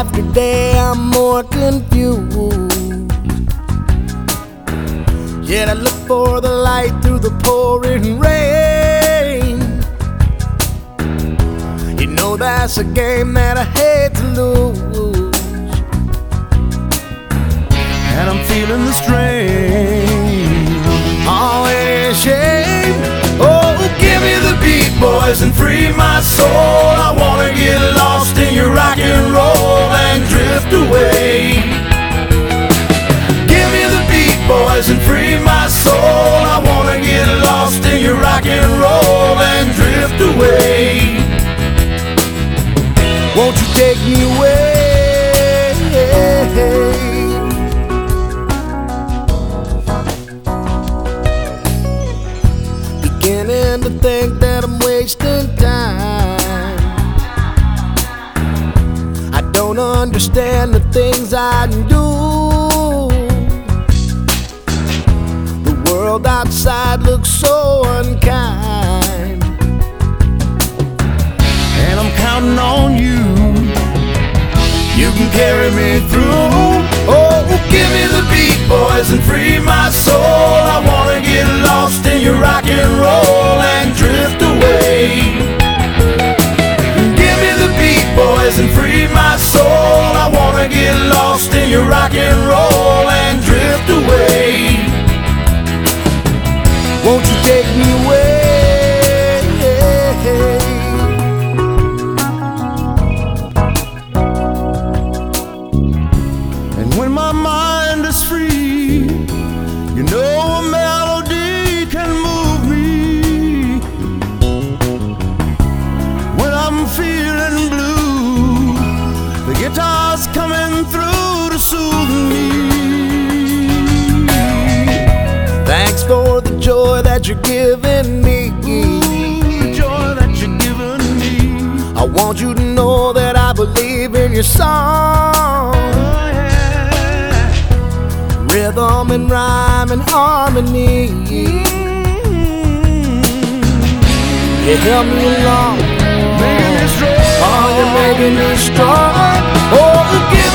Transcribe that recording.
after day, I'm more confused. Yet I look for the light through the pouring rain. You know that's a game that I hate to lose. and I'm feeling the strain. Oh, any shame? Oh, give me the beat, boys, and free my soul. And free my soul. I wanna get lost in your rock and roll and drift away. Won't you take me away? beginning to think that I'm wasting time. I don't understand the things I can do. World outside looks so unkind. And I'm counting on you. You can carry me through. Oh, give me the beat, boys, and free my soul. I wanna get lost in your rock and And when my mind is free, you know that you're giving me. The joy that you're giving me. I want you to know that I believe in your song. Oh, yeah. Rhythm and rhyme and harmony. You help me along. Making me strong. Oh, you're making me strong. Oh, give